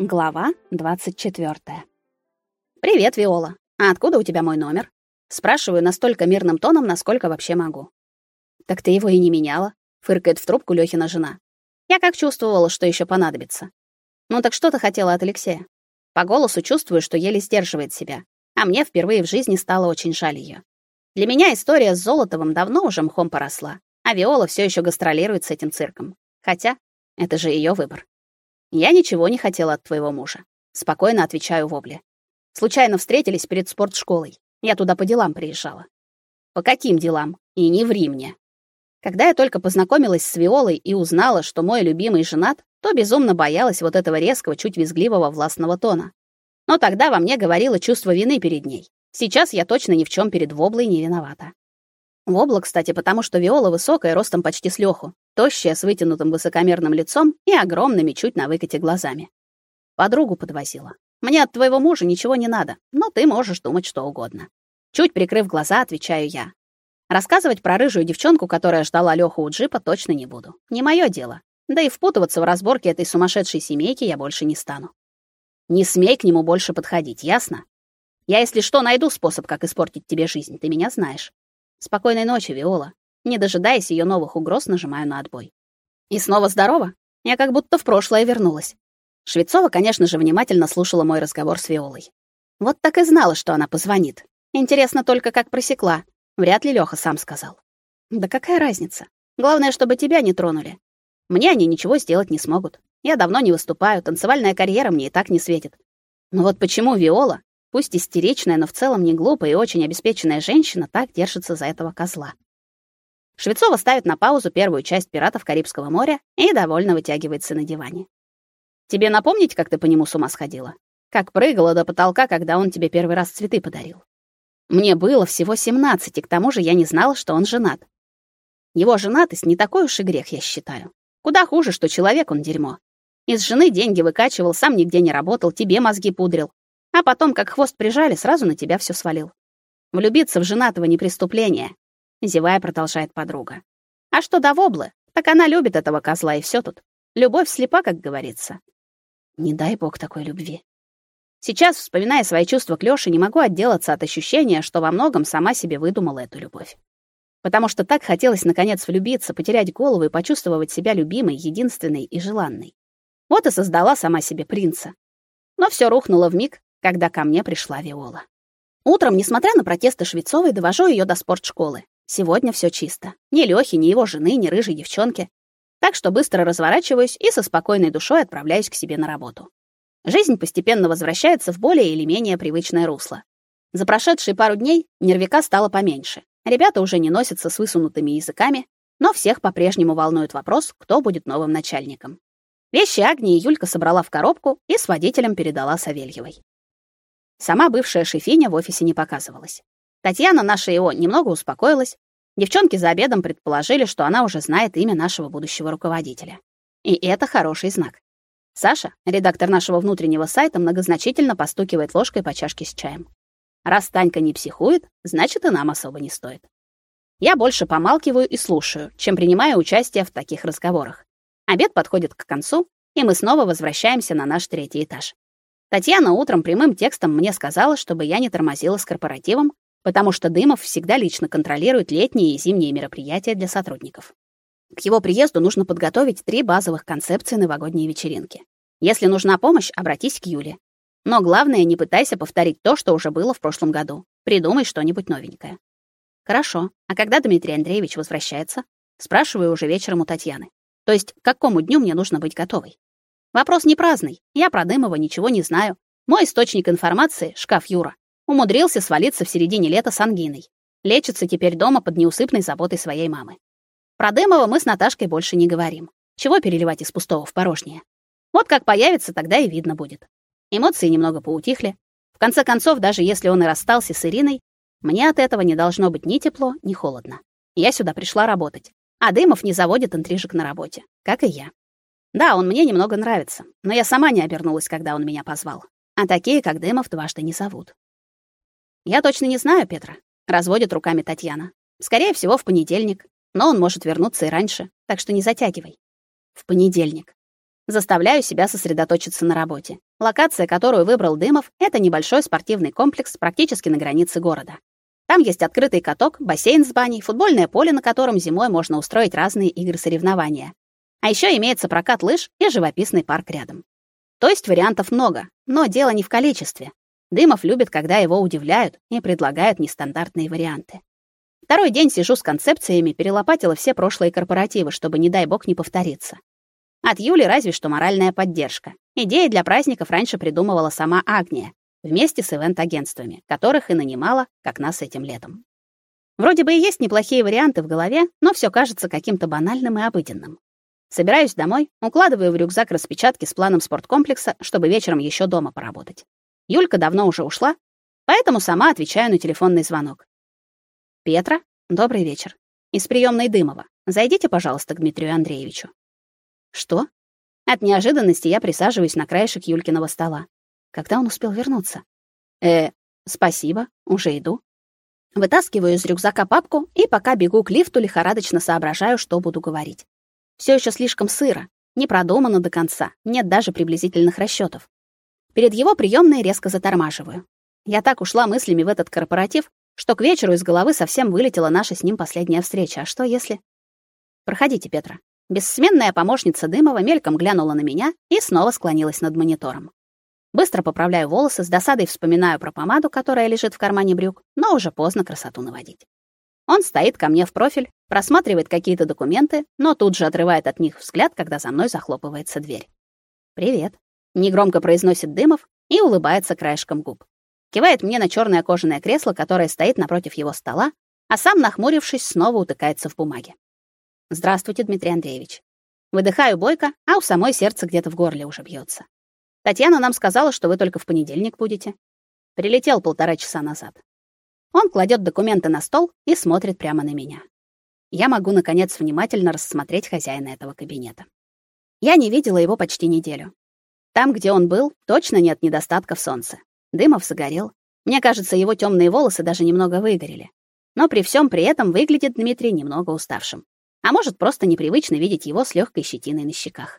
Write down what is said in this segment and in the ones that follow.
Глава 24. Привет, Виола. А откуда у тебя мой номер? Спрашиваю настолько мирным тоном, насколько вообще могу. Так ты его и не меняла, фыркает в трубку Лёхина жена. Я как чувствовала, что еще понадобится. Ну так что ты хотела от Алексея? По голосу чувствую, что еле сдерживает себя. А мне впервые в жизни стало очень жаль ее. Для меня история с Золотовым давно уже мхом поросла, а Виола все еще гастролирует с этим цирком. Хотя это же ее выбор. Я ничего не хотела от твоего мужа, спокойно отвечаю Вобле. Случайно встретились перед спортшколой. Я туда по делам приезжала. По каким делам? И не ври мне. Когда я только познакомилась с Виолой и узнала, что мой любимый женат, то безумно боялась вот этого резкого, чуть визгливого властного тона. Но тогда во мне говорило чувство вины перед ней. Сейчас я точно ни в чем перед Воблой не виновата. Вобла, кстати, потому что Виола высокая, ростом почти с Лёху, тощая, с вытянутым высокомерным лицом и огромными чуть на выкате глазами. Подругу подвозила. Мне от твоего мужа ничего не надо, но ты можешь думать что угодно. Чуть прикрыв глаза, отвечаю я. Рассказывать про рыжую девчонку, которая ждала Лёху у джипа, точно не буду. Не моё дело. Да и впутываться в разборки этой сумасшедшей семейки я больше не стану. Не смей к нему больше подходить, ясно? Я, если что, найду способ, как испортить тебе жизнь, ты меня знаешь. Спокойной ночи, Виола. Не дожидаясь ее новых угроз, нажимаю на отбой. И снова здорово. Я как будто в прошлое вернулась. Швецова, конечно же, внимательно слушала мой разговор с Виолой. Вот так и знала, что она позвонит. Интересно только, как просекла. Вряд ли Лёха сам сказал. Да какая разница? Главное, чтобы тебя не тронули. Мне они ничего сделать не смогут. Я давно не выступаю, танцевальная карьера мне и так не светит. Но вот почему Виола, Пусть истеричная, но в целом не глупая и очень обеспеченная женщина так держится за этого козла. Швецова ставит на паузу первую часть «Пиратов Карибского моря» и довольно вытягивается на диване. «Тебе напомнить, как ты по нему с ума сходила? Как прыгала до потолка, когда он тебе первый раз цветы подарил? Мне было всего 17, и к тому же я не знала, что он женат. Его женатость не такой уж и грех, я считаю. Куда хуже, что человек он дерьмо. Из жены деньги выкачивал, сам нигде не работал, тебе мозги пудрил. А потом, как хвост прижали, сразу на тебя все свалил. Влюбиться в женатого не преступление, зевая продолжает подруга. А что до воблы, так она любит этого козла и все тут. Любовь слепа, как говорится. Не дай бог такой любви. Сейчас, вспоминая свои чувства к Лёше, не могу отделаться от ощущения, что во многом сама себе выдумала эту любовь. Потому что так хотелось наконец влюбиться, потерять голову и почувствовать себя любимой, единственной и желанной. Вот и создала сама себе принца. Но все рухнуло в миг, когда ко мне пришла Виола. Утром, несмотря на протесты Швецовой, довожу ее до спортшколы. Сегодня все чисто. Ни Лёхи, ни его жены, ни рыжей девчонки. Так что быстро разворачиваюсь и со спокойной душой отправляюсь к себе на работу. Жизнь постепенно возвращается в более или менее привычное русло. За прошедшие пару дней нервика стало поменьше. Ребята уже не носятся с высунутыми языками, но всех по-прежнему волнует вопрос, кто будет новым начальником. Вещи Агнии Юлька собрала в коробку и с водителем передала Савельевой. Сама бывшая шефиня в офисе не показывалась. Татьяна, наша его, немного успокоилась. Девчонки за обедом предположили, что она уже знает имя нашего будущего руководителя. И это хороший знак. Саша, редактор нашего внутреннего сайта, многозначительно постукивает ложкой по чашке с чаем. Раз Танька не психует, значит и нам особо не стоит. Я больше помалкиваю и слушаю, чем принимаю участие в таких разговорах. Обед подходит к концу, и мы снова возвращаемся на наш третий этаж. Татьяна утром прямым текстом мне сказала, чтобы я не тормозила с корпоративом, потому что Дымов всегда лично контролирует летние и зимние мероприятия для сотрудников. К его приезду нужно подготовить три базовых концепции новогодней вечеринки. Если нужна помощь, обратись к Юле. Но главное, не пытайся повторить то, что уже было в прошлом году. Придумай что-нибудь новенькое. Хорошо. А когда Дмитрий Андреевич возвращается? Спрашиваю уже вечером у Татьяны. То есть, к какому дню мне нужно быть готовой? Вопрос не праздный. Я про Дымова ничего не знаю. Мой источник информации — шкаф Юра. Умудрился свалиться в середине лета с ангиной. Лечится теперь дома под неусыпной заботой своей мамы. Про Дымова мы с Наташкой больше не говорим. Чего переливать из пустого в порожнее? Вот как появится, тогда и видно будет. Эмоции немного поутихли. В конце концов, даже если он и расстался с Ириной, мне от этого не должно быть ни тепло, ни холодно. Я сюда пришла работать. А Дымов не заводит интрижек на работе, как и я. Да, он мне немного нравится, но я сама не обернулась, когда он меня позвал. А такие, как Дымов, дважды не зовут. Я точно не знаю, Петра, разводит руками Татьяна. Скорее всего, в понедельник, но он может вернуться и раньше, так что не затягивай. В понедельник. Заставляю себя сосредоточиться на работе. Локация, которую выбрал Дымов, это небольшой спортивный комплекс практически на границе города. Там есть открытый каток, бассейн с баней, футбольное поле, на котором зимой можно устроить разные игры-соревнования. А еще имеется прокат лыж и живописный парк рядом. То есть вариантов много, но дело не в количестве. Дымов любит, когда его удивляют и предлагают нестандартные варианты. Второй день сижу с концепциями, перелопатила все прошлые корпоративы, чтобы, не дай бог, не повториться. От Юли разве что моральная поддержка. Идеи для праздников раньше придумывала сама Агния, вместе с ивент-агентствами, которых и нанимала, как нас этим летом. Вроде бы и есть неплохие варианты в голове, но все кажется каким-то банальным и обыденным. Собираюсь домой, укладываю в рюкзак распечатки с планом спорткомплекса, чтобы вечером еще дома поработать. Юлька давно уже ушла, поэтому сама отвечаю на телефонный звонок. Петра, добрый вечер. Из приемной Дымова. Зайдите, пожалуйста, к Дмитрию Андреевичу. Что? От неожиданности я присаживаюсь на краешек Юлькиного стола. Когда он успел вернуться? Э, спасибо, уже иду. Вытаскиваю из рюкзака папку и пока бегу к лифту, лихорадочно соображаю, что буду говорить. Все еще слишком сыро, не продумано до конца, нет даже приблизительных расчетов. Перед его приемной резко затормаживаю. Я так ушла мыслями в этот корпоратив, что к вечеру из головы совсем вылетела наша с ним последняя встреча. А что если... Проходите, Петра. Бессменная помощница Дымова мельком глянула на меня и снова склонилась над монитором. Быстро поправляю волосы, с досадой вспоминаю про помаду, которая лежит в кармане брюк, но уже поздно красоту наводить. Он стоит ко мне в профиль, просматривает какие-то документы, но тут же отрывает от них взгляд, когда за мной захлопывается дверь. «Привет», — негромко произносит Дымов и улыбается краешком губ. Кивает мне на черное кожаное кресло, которое стоит напротив его стола, а сам, нахмурившись, снова утыкается в бумаге. «Здравствуйте, Дмитрий Андреевич». Выдыхаю бойко, а у самой сердце где-то в горле уже бьется. Татьяна нам сказала, что вы только в понедельник будете. Прилетел полтора часа назад. Он кладет документы на стол и смотрит прямо на меня. Я могу наконец внимательно рассмотреть хозяина этого кабинета. Я не видела его почти неделю. Там, где он был, точно нет недостатков солнца. Дымов загорел. Мне кажется, его темные волосы даже немного выгорели. Но при всем при этом выглядит Дмитрий немного уставшим. А может, просто непривычно видеть его с легкой щетиной на щеках.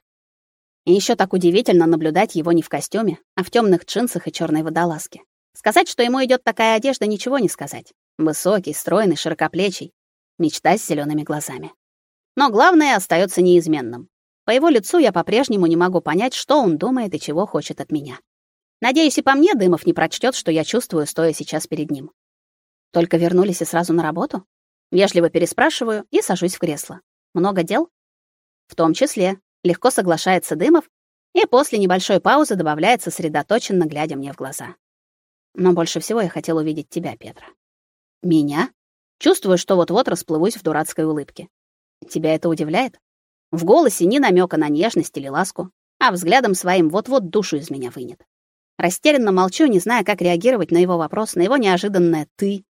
И еще так удивительно наблюдать его не в костюме, а в темных джинсах и черной водолазке. Сказать, что ему идет такая одежда, ничего не сказать. Высокий, стройный, широкоплечий, мечта с зелеными глазами. Но главное остается неизменным. По его лицу я по-прежнему не могу понять, что он думает и чего хочет от меня. Надеюсь, и по мне Дымов не прочтет, что я чувствую, стоя сейчас перед ним. Только вернулись и сразу на работу? Вежливо переспрашиваю и сажусь в кресло. Много дел? В том числе, Легко соглашается Дымов и после небольшой паузы добавляет сосредоточенно, глядя мне в глаза. Но больше всего я хотел увидеть тебя, Петра. Меня? Чувствую, что вот-вот расплывусь в дурацкой улыбке. Тебя это удивляет? В голосе ни намека на нежность или ласку, а взглядом своим вот-вот душу из меня вынет. Растерянно молчу, не зная, как реагировать на его вопрос, на его неожиданное «ты».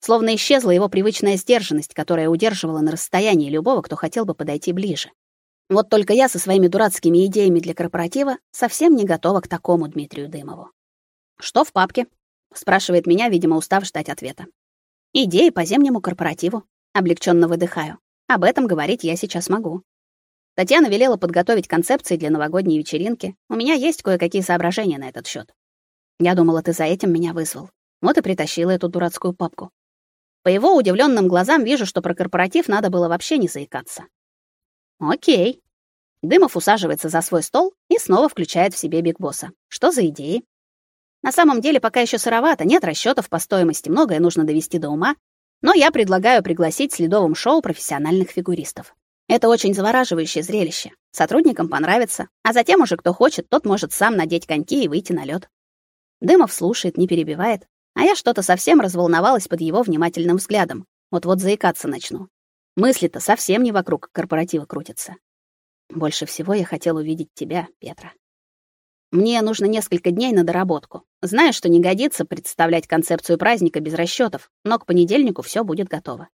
Словно исчезла его привычная сдержанность, которая удерживала на расстоянии любого, кто хотел бы подойти ближе. Вот только я со своими дурацкими идеями для корпоратива совсем не готова к такому Дмитрию Дымову. Что в папке? спрашивает меня, видимо, устав ждать ответа. Идеи по зимнему корпоративу. Облегченно выдыхаю. Об этом говорить я сейчас могу. Татьяна велела подготовить концепции для новогодней вечеринки. У меня есть кое-какие соображения на этот счет. Я думала, ты за этим меня вызвал. Вот и притащила эту дурацкую папку. По его удивленным глазам вижу, что про корпоратив надо было вообще не заикаться. Окей. Дымов усаживается за свой стол и снова включает в себе Биг Босса. Что за идеи? На самом деле пока еще сыровато, нет расчетов по стоимости, многое нужно довести до ума, но я предлагаю пригласить с ледовым шоу профессиональных фигуристов. Это очень завораживающее зрелище. Сотрудникам понравится, а затем уже кто хочет, тот может сам надеть коньки и выйти на лед. Дымов слушает, не перебивает, а я что-то совсем разволновалась под его внимательным взглядом. Вот-вот заикаться начну. Мысли-то совсем не вокруг корпоратива крутятся. Больше всего я хотел увидеть тебя, Петра. Мне нужно несколько дней на доработку. Знаю, что не годится представлять концепцию праздника без расчетов, но к понедельнику все будет готово.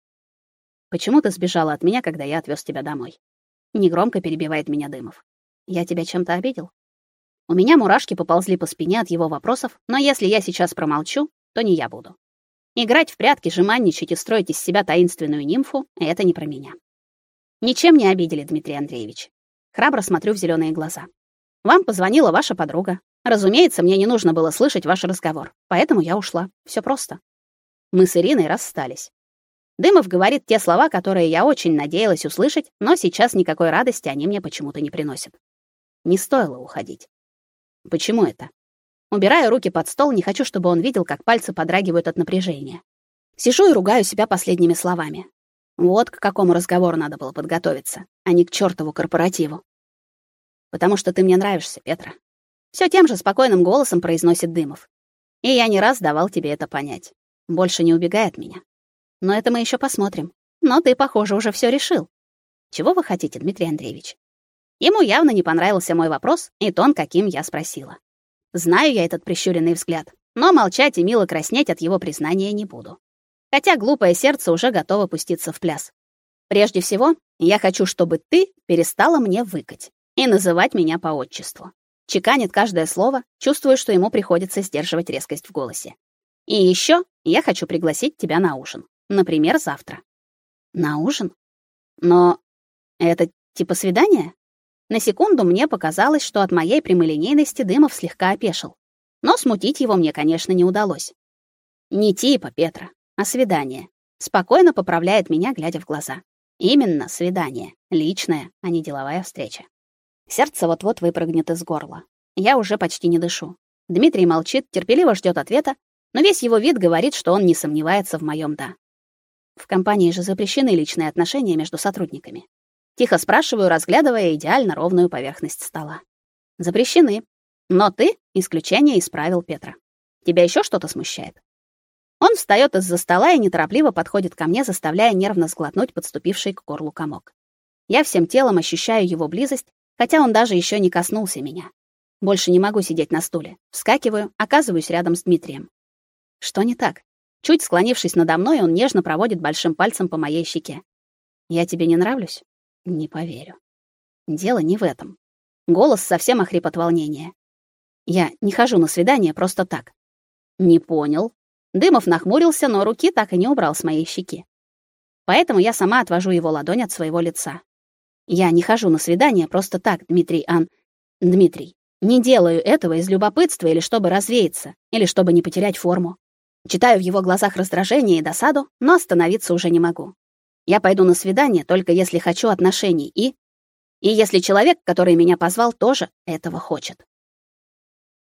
Почему ты сбежала от меня, когда я отвез тебя домой? Негромко перебивает меня Дымов. Я тебя чем-то обидел? У меня мурашки поползли по спине от его вопросов, но если я сейчас промолчу, то не я буду. Играть в прятки, жеманничать и строить из себя таинственную нимфу — это не про меня. Ничем не обидели, Дмитрий Андреевич. Храбро смотрю в зеленые глаза. Вам позвонила ваша подруга. Разумеется, мне не нужно было слышать ваш разговор, поэтому я ушла. Все просто. Мы с Ириной расстались. Дымов говорит те слова, которые я очень надеялась услышать, но сейчас никакой радости они мне почему-то не приносят. Не стоило уходить. Почему это? Убираю руки под стол, не хочу, чтобы он видел, как пальцы подрагивают от напряжения. Сижу и ругаю себя последними словами. Вот к какому разговору надо было подготовиться, а не к чёртову корпоративу. Потому что ты мне нравишься, Петра. Всё тем же спокойным голосом произносит Дымов. И я не раз давал тебе это понять. Больше не убегай от меня. Но это мы ещё посмотрим. Но ты, похоже, уже всё решил. Чего вы хотите, Дмитрий Андреевич? Ему явно не понравился мой вопрос и тон, каким я спросила. Знаю я этот прищуренный взгляд, но молчать и мило краснеть от его признания не буду хотя глупое сердце уже готово пуститься в пляс. Прежде всего, я хочу, чтобы ты перестала мне выкать и называть меня по отчеству. Чеканит каждое слово, чувствую, что ему приходится сдерживать резкость в голосе. И еще я хочу пригласить тебя на ужин. Например, завтра. На ужин? Но это типа свидание? На секунду мне показалось, что от моей прямолинейности Дымов слегка опешил. Но смутить его мне, конечно, не удалось. Не типа, Петра а свидание. Спокойно поправляет меня, глядя в глаза. Именно свидание, личное, а не деловая встреча. Сердце вот-вот выпрыгнет из горла. Я уже почти не дышу. Дмитрий молчит, терпеливо ждет ответа, но весь его вид говорит, что он не сомневается в моем да. В компании же запрещены личные отношения между сотрудниками. Тихо спрашиваю, разглядывая идеально ровную поверхность стола. Запрещены. Но ты исключение исправил, Петра. Тебя еще что-то смущает? Он встаёт из-за стола и неторопливо подходит ко мне, заставляя нервно сглотнуть подступивший к горлу комок. Я всем телом ощущаю его близость, хотя он даже ещё не коснулся меня. Больше не могу сидеть на стуле. Вскакиваю, оказываюсь рядом с Дмитрием. Что не так? Чуть склонившись надо мной, он нежно проводит большим пальцем по моей щеке. Я тебе не нравлюсь? Не поверю. Дело не в этом. Голос совсем охрип от волнения. Я не хожу на свидания просто так. Не понял, Дымов нахмурился, но руки так и не убрал с моей щеки. Поэтому я сама отвожу его ладонь от своего лица. Я не хожу на свидания просто так, Дмитрий Ан. Дмитрий, не делаю этого из любопытства или чтобы развеяться, или чтобы не потерять форму. Читаю в его глазах раздражение и досаду, но остановиться уже не могу. Я пойду на свидание только если хочу отношений и и если человек, который меня позвал, тоже этого хочет.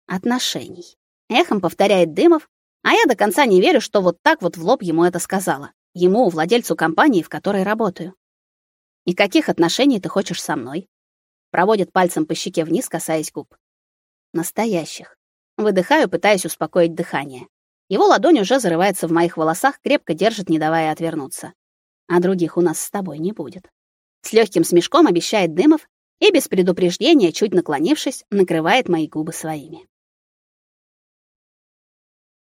Отношений. Эхом повторяет Дымов, а я до конца не верю, что вот так вот в лоб ему это сказала. Ему, владельцу компании, в которой работаю. И каких отношений ты хочешь со мной? Проводит пальцем по щеке вниз, касаясь губ. Настоящих. Выдыхаю, пытаясь успокоить дыхание. Его ладонь уже зарывается в моих волосах, крепко держит, не давая отвернуться. А других у нас с тобой не будет. С легким смешком обещает Дымов и без предупреждения, чуть наклонившись, накрывает мои губы своими.